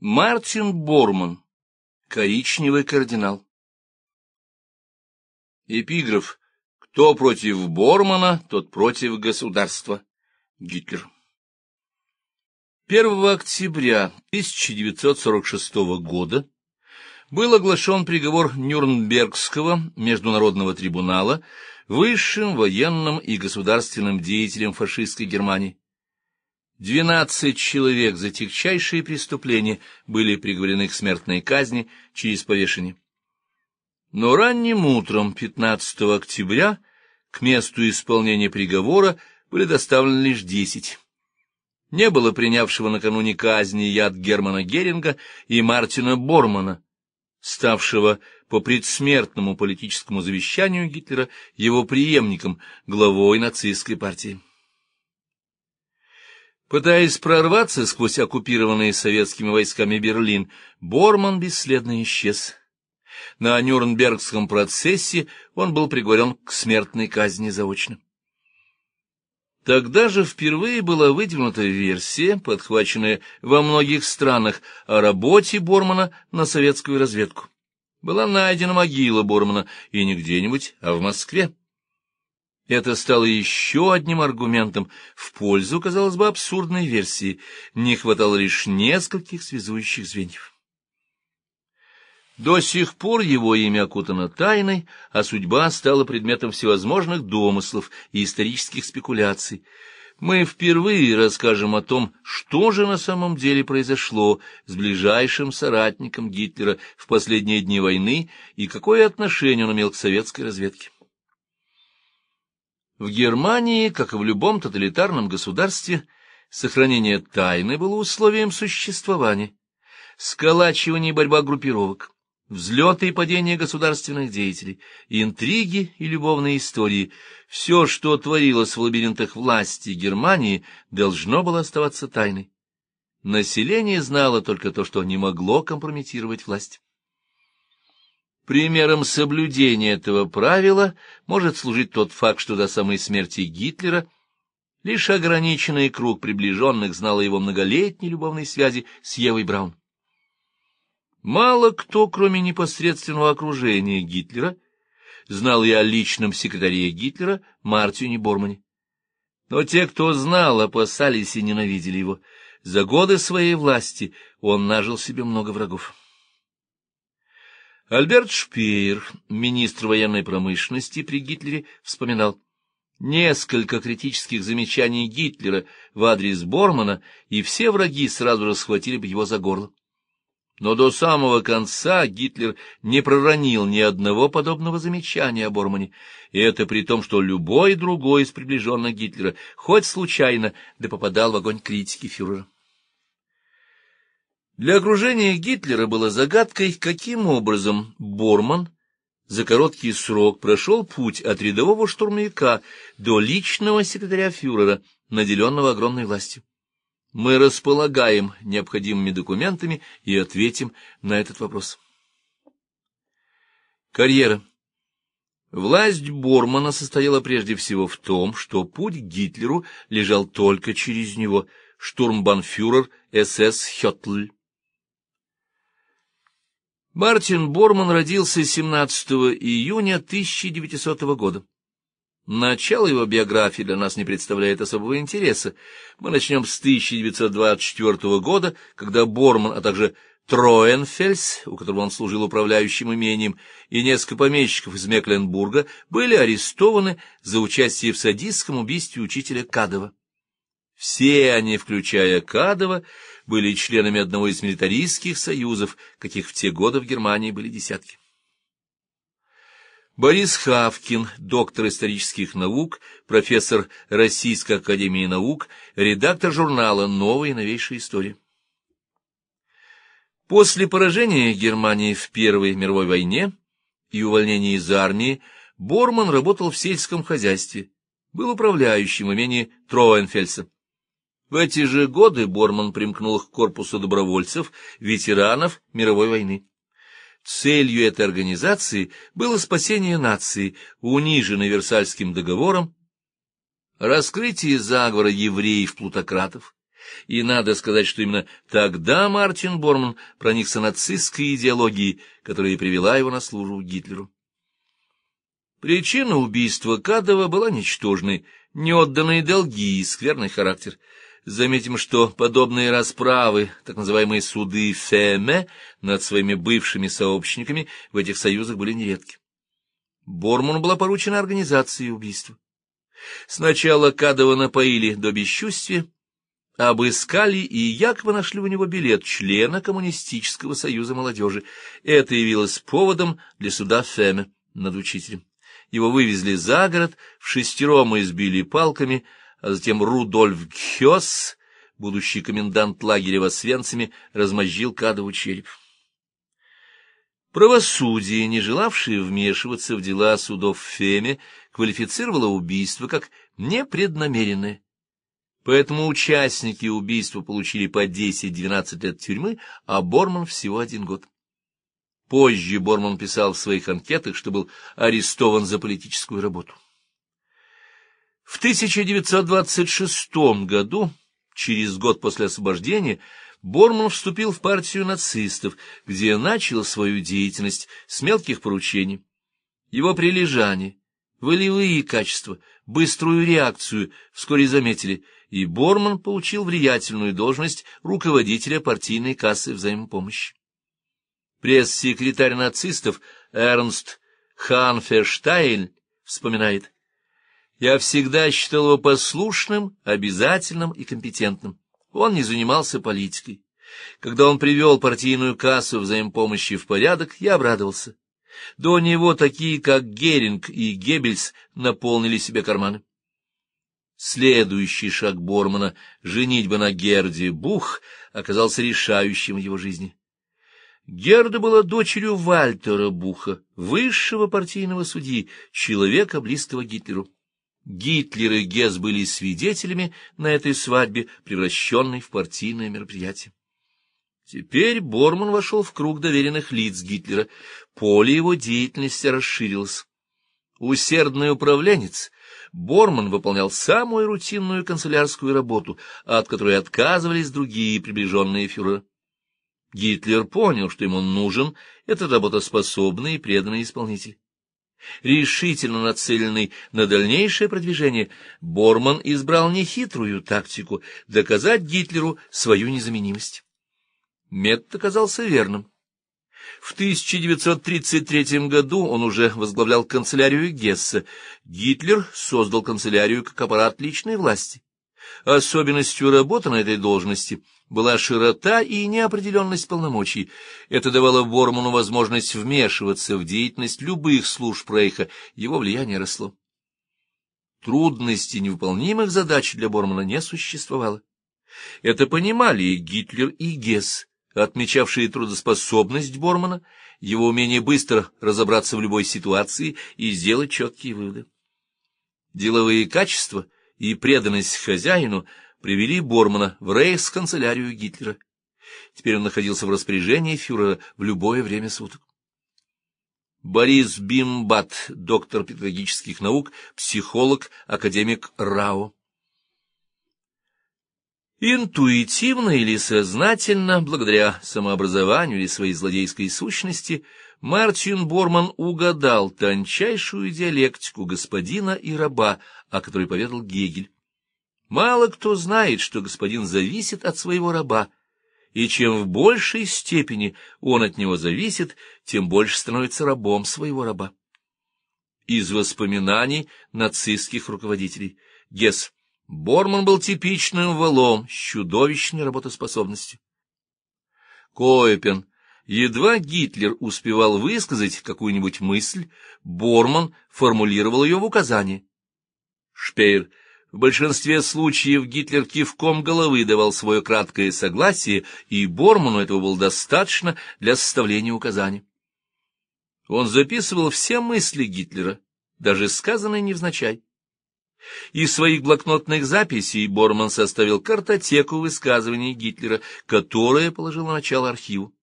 Мартин Борман. Коричневый кардинал. Эпиграф. Кто против Бормана, тот против государства. Гитлер. 1 октября 1946 года был оглашен приговор Нюрнбергского международного трибунала высшим военным и государственным деятелем фашистской Германии. Двенадцать человек за тягчайшие преступления были приговорены к смертной казни через повешение. Но ранним утром 15 октября к месту исполнения приговора были доставлены лишь десять. Не было принявшего накануне казни яд Германа Геринга и Мартина Бормана, ставшего по предсмертному политическому завещанию Гитлера его преемником, главой нацистской партии. Пытаясь прорваться сквозь оккупированный советскими войсками Берлин, Борман бесследно исчез. На Нюрнбергском процессе он был приговорен к смертной казни заочно. Тогда же впервые была выдвинута версия, подхваченная во многих странах, о работе Бормана на советскую разведку. Была найдена могила Бормана, и не где-нибудь, а в Москве. Это стало еще одним аргументом в пользу, казалось бы, абсурдной версии. Не хватало лишь нескольких связующих звеньев. До сих пор его имя окутано тайной, а судьба стала предметом всевозможных домыслов и исторических спекуляций. Мы впервые расскажем о том, что же на самом деле произошло с ближайшим соратником Гитлера в последние дни войны и какое отношение он имел к советской разведке. В Германии, как и в любом тоталитарном государстве, сохранение тайны было условием существования. Сколачивание и борьба группировок, взлеты и падения государственных деятелей, интриги и любовные истории — все, что творилось в лабиринтах власти Германии, должно было оставаться тайной. Население знало только то, что не могло компрометировать власть. Примером соблюдения этого правила может служить тот факт, что до самой смерти Гитлера лишь ограниченный круг приближенных знал о его многолетней любовной связи с Евой Браун. Мало кто, кроме непосредственного окружения Гитлера, знал и о личном секретаре Гитлера Мартине Бормане. Но те, кто знал, опасались и ненавидели его. За годы своей власти он нажил себе много врагов. Альберт Шпеер, министр военной промышленности при Гитлере, вспоминал несколько критических замечаний Гитлера в адрес Бормана, и все враги сразу же схватили бы его за горло. Но до самого конца Гитлер не проронил ни одного подобного замечания о Бормане, и это при том, что любой другой из приближенных Гитлера хоть случайно да попадал в огонь критики фюрера. Для окружения Гитлера было загадкой, каким образом Борман за короткий срок прошел путь от рядового штурмовика до личного секретаря фюрера, наделенного огромной властью. Мы располагаем необходимыми документами и ответим на этот вопрос. Карьера. Власть Бормана состояла прежде всего в том, что путь к Гитлеру лежал только через него, штурмбанфюрер СС Хётль. Мартин Борман родился 17 июня 1900 года. Начало его биографии для нас не представляет особого интереса. Мы начнем с 1924 года, когда Борман, а также Троенфельс, у которого он служил управляющим имением, и несколько помещиков из Мекленбурга были арестованы за участие в садистском убийстве учителя Кадова. Все они, включая Кадова, были членами одного из милитаристских союзов, каких в те годы в Германии были десятки. Борис Хавкин, доктор исторических наук, профессор Российской академии наук, редактор журнала «Новая и новейшая история». После поражения Германии в Первой мировой войне и увольнения из армии Борман работал в сельском хозяйстве, был управляющим имени Троенфельса. В эти же годы Борман примкнул к корпусу добровольцев, ветеранов мировой войны. Целью этой организации было спасение нации, униженной Версальским договором, раскрытие заговора евреев-плутократов, И надо сказать, что именно тогда Мартин Борман проникся нацистской идеологией, которая и привела его на службу Гитлеру. Причина убийства Кадова была ничтожной, неотданные долги и скверный характер. Заметим, что подобные расправы, так называемые суды Феме, над своими бывшими сообщниками в этих союзах были нередки. Борману была поручена организация убийства. Сначала Кадова напоили до бесчувствия, обыскали и якобы нашли у него билет члена Коммунистического союза молодежи. Это явилось поводом для суда Феме над учителем. Его вывезли за город, в шестером избили палками, а затем Рудольф Гхёс, будущий комендант лагеря в Освенциме, размозжил Кадову череп. Правосудие, не желавшее вмешиваться в дела судов в Феме, квалифицировало убийство как непреднамеренное. Поэтому участники убийства получили по 10-12 лет тюрьмы, а Борман всего один год. Позже Борман писал в своих анкетах, что был арестован за политическую работу. В 1926 году, через год после освобождения, Борман вступил в партию нацистов, где начал свою деятельность с мелких поручений. Его прилежание, волевые качества, быструю реакцию вскоре заметили, и Борман получил влиятельную должность руководителя партийной кассы взаимопомощи. Пресс-секретарь нацистов Эрнст Ханферштайн вспоминает, «Я всегда считал его послушным, обязательным и компетентным. Он не занимался политикой. Когда он привел партийную кассу взаимопомощи в порядок, я обрадовался. До него такие, как Геринг и Геббельс, наполнили себе карманы. Следующий шаг Бормана, женитьба на Герде Бух, оказался решающим в его жизни. Герда была дочерью Вальтера Буха, высшего партийного судьи, человека, близкого Гитлеру. Гитлер и Гесс были свидетелями на этой свадьбе, превращенной в партийное мероприятие. Теперь Борман вошел в круг доверенных лиц Гитлера, поле его деятельности расширилось. Усердный управленец, Борман выполнял самую рутинную канцелярскую работу, от которой отказывались другие приближенные фюрера. Гитлер понял, что ему нужен этот работоспособный и преданный исполнитель. Решительно нацеленный на дальнейшее продвижение, Борман избрал нехитрую тактику — доказать Гитлеру свою незаменимость. Метод оказался верным. В 1933 году он уже возглавлял канцелярию Гесса. Гитлер создал канцелярию как аппарат личной власти. Особенностью работы на этой должности была широта и неопределенность полномочий. Это давало Борману возможность вмешиваться в деятельность любых служб Рейха, его влияние росло. Трудностей невыполнимых задач для Бормана не существовало. Это понимали и Гитлер, и Гесс, отмечавшие трудоспособность Бормана, его умение быстро разобраться в любой ситуации и сделать четкие выводы. Деловые качества и преданность хозяину привели Бормана в рейхсканцелярию Гитлера. Теперь он находился в распоряжении фюрера в любое время суток. Борис Бимбат, доктор педагогических наук, психолог, академик РАО. Интуитивно или сознательно, благодаря самообразованию или своей злодейской сущности, Мартин Борман угадал тончайшую диалектику господина и раба, о которой поведал Гегель. Мало кто знает, что господин зависит от своего раба, и чем в большей степени он от него зависит, тем больше становится рабом своего раба. Из воспоминаний нацистских руководителей Гесс Борман был типичным валом с чудовищной работоспособностью. Коэпен. Едва Гитлер успевал высказать какую-нибудь мысль, Борман формулировал ее в указании. Шпеер. В большинстве случаев Гитлер кивком головы давал свое краткое согласие, и Борману этого было достаточно для составления указаний. Он записывал все мысли Гитлера, даже сказанные невзначай. Из своих блокнотных записей Борман составил картотеку высказываний Гитлера, которая положила начало архиву.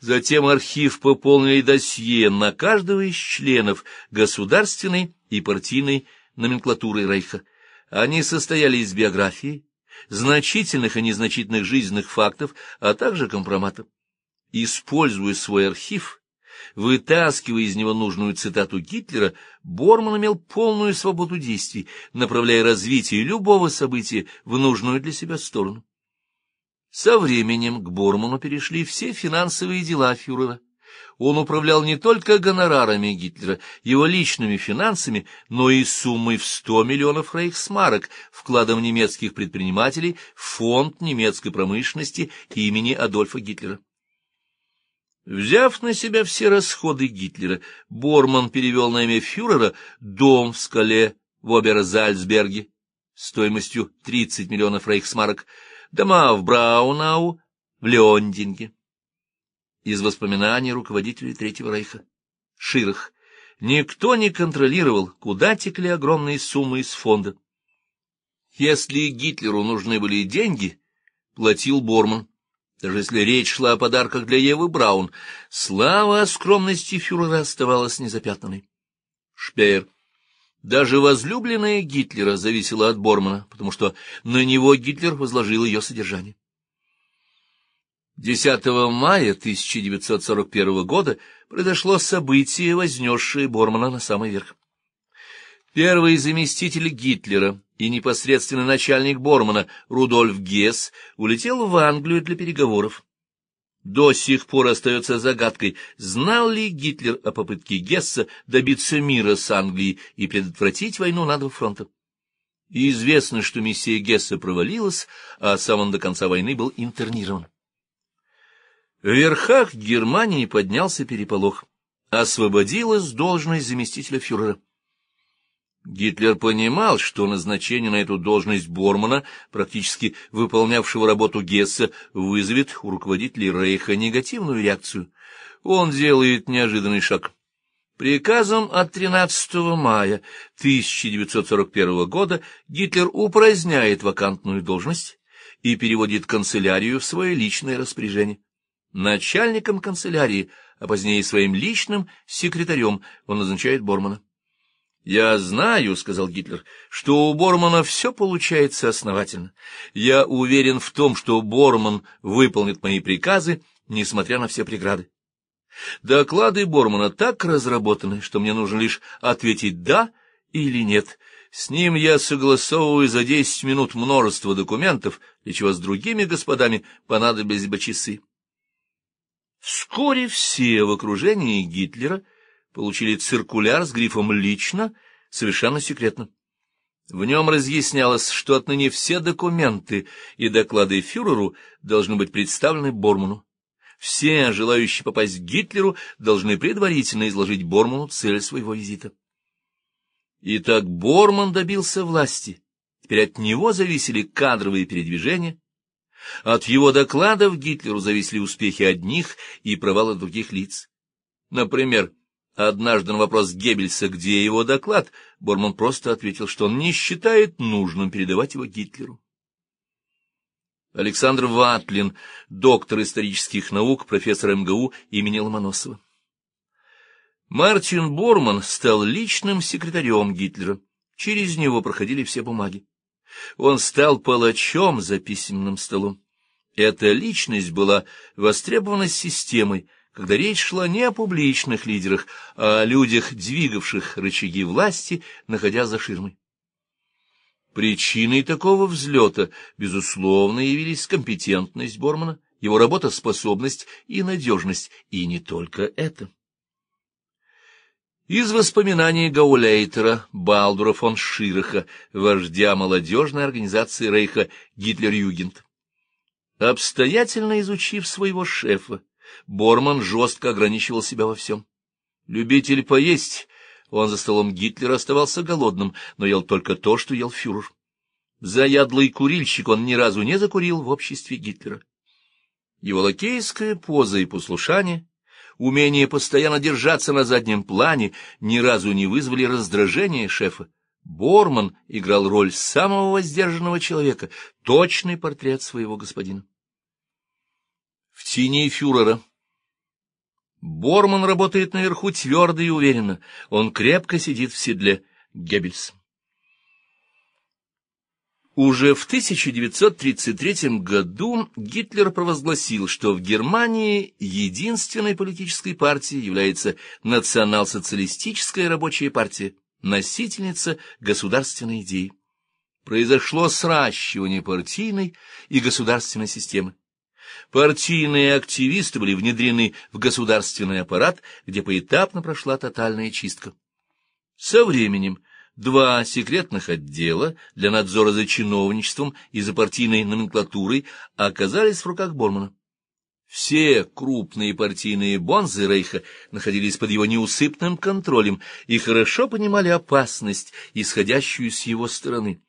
Затем архив пополнили досье на каждого из членов государственной и партийной номенклатуры Рейха. Они состояли из биографии, значительных и незначительных жизненных фактов, а также компромата. Используя свой архив, вытаскивая из него нужную цитату Гитлера, Борман имел полную свободу действий, направляя развитие любого события в нужную для себя сторону. Со временем к Борману перешли все финансовые дела фюрера. Он управлял не только гонорарами Гитлера, его личными финансами, но и суммой в 100 миллионов рейхсмарок, вкладом немецких предпринимателей в фонд немецкой промышленности имени Адольфа Гитлера. Взяв на себя все расходы Гитлера, Борман перевел на имя фюрера дом в скале в Оберзальцберге стоимостью 30 миллионов рейхсмарок, дома в Браунау, в Леондинге из воспоминаний руководителей Третьего Рейха. Ширах. Никто не контролировал, куда текли огромные суммы из фонда. Если Гитлеру нужны были деньги, платил Борман. Даже если речь шла о подарках для Евы Браун, слава о скромности фюрера оставалась незапятнанной. Шпеер. Даже возлюбленная Гитлера зависела от Бормана, потому что на него Гитлер возложил ее содержание. 10 мая 1941 года произошло событие, вознесшее Бормана на самый верх. Первый заместитель Гитлера и непосредственный начальник Бормана Рудольф Гесс улетел в Англию для переговоров. До сих пор остается загадкой, знал ли Гитлер о попытке Гесса добиться мира с Англией и предотвратить войну на два фронта. И известно, что миссия Гесса провалилась, а сам он до конца войны был интернирован. В верхах Германии поднялся переполох. Освободилась должность заместителя фюрера. Гитлер понимал, что назначение на эту должность Бормана, практически выполнявшего работу Гесса, вызовет у руководителей Рейха негативную реакцию. Он делает неожиданный шаг. Приказом от 13 мая 1941 года Гитлер упраздняет вакантную должность и переводит канцелярию в свое личное распоряжение. Начальником канцелярии, а позднее своим личным секретарем он назначает Бормана. «Я знаю, — сказал Гитлер, — что у Бормана все получается основательно. Я уверен в том, что Борман выполнит мои приказы, несмотря на все преграды. Доклады Бормана так разработаны, что мне нужно лишь ответить «да» или «нет». С ним я согласовываю за десять минут множество документов, для чего с другими господами понадобились бы часы. Вскоре все в окружении Гитлера получили циркуляр с грифом «Лично», совершенно секретно. В нем разъяснялось, что отныне все документы и доклады фюреру должны быть представлены Борману. Все, желающие попасть к Гитлеру, должны предварительно изложить Борману цель своего визита. Итак, Борман добился власти. Теперь от него зависели кадровые передвижения, от его докладов Гитлеру зависели успехи одних и провалы других лиц. Например, однажды на вопрос Геббельса, где его доклад, Борман просто ответил, что он не считает нужным передавать его Гитлеру. Александр Ватлин, доктор исторических наук, профессор МГУ имени Ломоносова. Мартин Борман стал личным секретарем Гитлера. Через него проходили все бумаги. Он стал палачом за письменным столом. Эта личность была востребована системой, когда речь шла не о публичных лидерах, а о людях, двигавших рычаги власти, находя за ширмой. Причиной такого взлета, безусловно, явились компетентность Бормана, его работоспособность и надежность, и не только это. Из воспоминаний Гауляйтера Балдура фон Шираха, вождя молодежной организации Рейха Гитлер-Югент. Обстоятельно изучив своего шефа, Борман жестко ограничивал себя во всем. Любитель поесть, он за столом Гитлера оставался голодным, но ел только то, что ел фюрер. Заядлый курильщик он ни разу не закурил в обществе Гитлера. Его лакейская поза и послушание умение постоянно держаться на заднем плане ни разу не вызвали раздражения шефа. Борман играл роль самого воздержанного человека, точный портрет своего господина. В тени фюрера. Борман работает наверху твердо и уверенно, он крепко сидит в седле Геббельс. Уже в 1933 году Гитлер провозгласил, что в Германии единственной политической партией является национал-социалистическая рабочая партия, носительница государственной идеи. Произошло сращивание партийной и государственной системы. Партийные активисты были внедрены в государственный аппарат, где поэтапно прошла тотальная чистка. Со временем Два секретных отдела для надзора за чиновничеством и за партийной номенклатурой оказались в руках Бормана. Все крупные партийные бонзы Рейха находились под его неусыпным контролем и хорошо понимали опасность, исходящую с его стороны.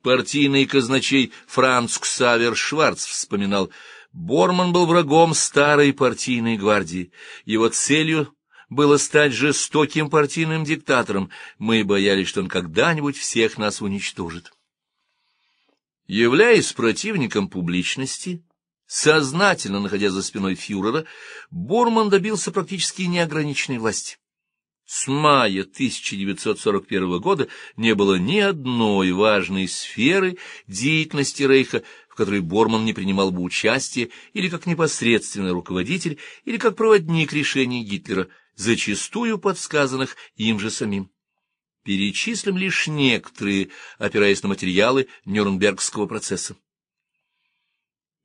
Партийный казначей Франц Ксавер Шварц вспоминал, Борман был врагом старой партийной гвардии. Его целью было стать жестоким партийным диктатором, мы боялись, что он когда-нибудь всех нас уничтожит. Являясь противником публичности, сознательно находя за спиной фюрера, Борман добился практически неограниченной власти. С мая 1941 года не было ни одной важной сферы деятельности Рейха, в которой Борман не принимал бы участия или как непосредственный руководитель, или как проводник решений Гитлера – зачастую подсказанных им же самим. Перечислим лишь некоторые, опираясь на материалы Нюрнбергского процесса.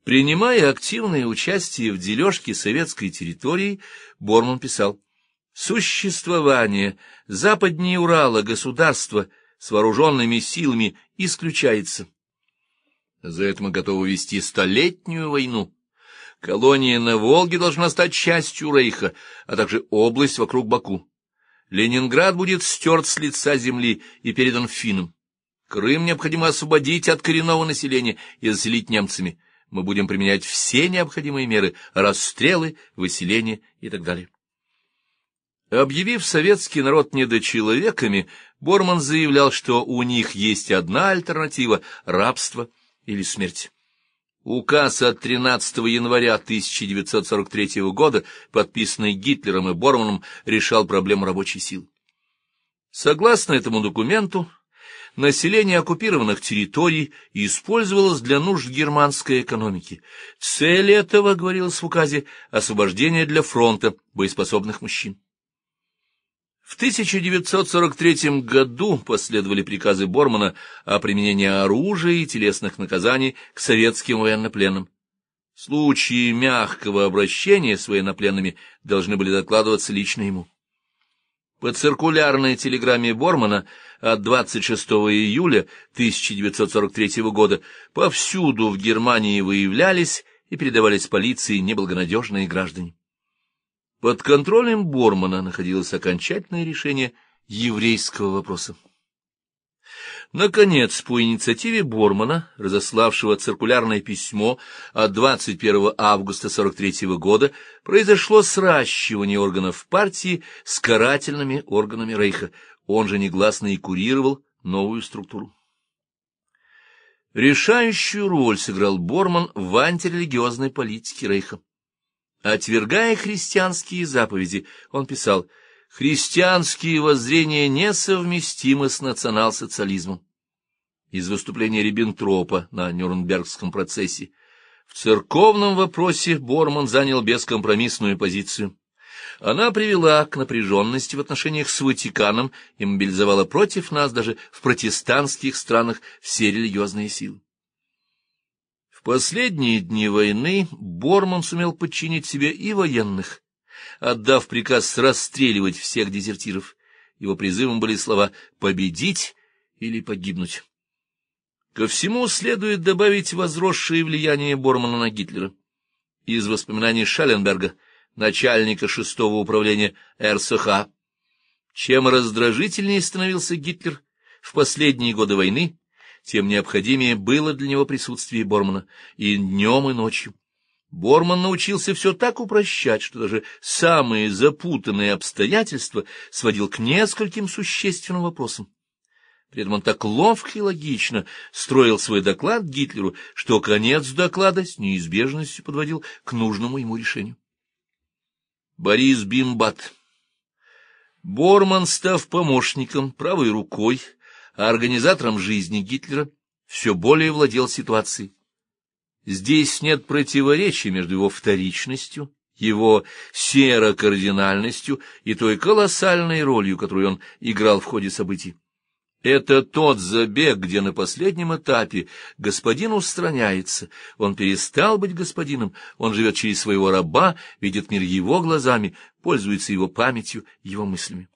Принимая активное участие в дележке советской территории, Борман писал, «Существование западнее Урала государства с вооруженными силами исключается. За это мы готовы вести столетнюю войну, Колония на Волге должна стать частью Рейха, а также область вокруг Баку. Ленинград будет стерт с лица земли и передан финнам. Крым необходимо освободить от коренного населения и заселить немцами. Мы будем применять все необходимые меры — расстрелы, выселение и так далее. Объявив советский народ недочеловеками, Борман заявлял, что у них есть одна альтернатива — рабство или смерть. Указ от 13 января 1943 года, подписанный Гитлером и Борманом, решал проблему рабочей силы. Согласно этому документу, население оккупированных территорий использовалось для нужд германской экономики. Цель этого, говорилось в указе, освобождение для фронта боеспособных мужчин. В 1943 году последовали приказы Бормана о применении оружия и телесных наказаний к советским военнопленным. Случаи мягкого обращения с военнопленными должны были докладываться лично ему. По циркулярной телеграмме Бормана от 26 июля 1943 года повсюду в Германии выявлялись и передавались полиции неблагонадежные граждане. Под контролем Бормана находилось окончательное решение еврейского вопроса. Наконец, по инициативе Бормана, разославшего циркулярное письмо от 21 августа 43 года, произошло сращивание органов партии с карательными органами Рейха. Он же негласно и курировал новую структуру. Решающую роль сыграл Борман в антирелигиозной политике Рейха. Отвергая христианские заповеди, он писал «Христианские воззрения несовместимы с национал-социализмом». Из выступления Риббентропа на Нюрнбергском процессе в церковном вопросе Борман занял бескомпромиссную позицию. Она привела к напряженности в отношениях с Ватиканом и мобилизовала против нас даже в протестантских странах все религиозные силы последние дни войны Борман сумел подчинить себе и военных, отдав приказ расстреливать всех дезертиров. Его призывом были слова «победить» или «погибнуть». Ко всему следует добавить возросшее влияние Бормана на Гитлера. Из воспоминаний Шалленберга, начальника шестого управления РСХ, чем раздражительнее становился Гитлер в последние годы войны, тем необходимее было для него присутствие Бормана и днем, и ночью. Борман научился все так упрощать, что даже самые запутанные обстоятельства сводил к нескольким существенным вопросам. При этом он так ловко и логично строил свой доклад Гитлеру, что конец доклада с неизбежностью подводил к нужному ему решению. Борис Бимбат Борман, став помощником, правой рукой, а организатором жизни Гитлера, все более владел ситуацией. Здесь нет противоречия между его вторичностью, его серокардинальностью и той колоссальной ролью, которую он играл в ходе событий. Это тот забег, где на последнем этапе господин устраняется, он перестал быть господином, он живет через своего раба, видит мир его глазами, пользуется его памятью, его мыслями.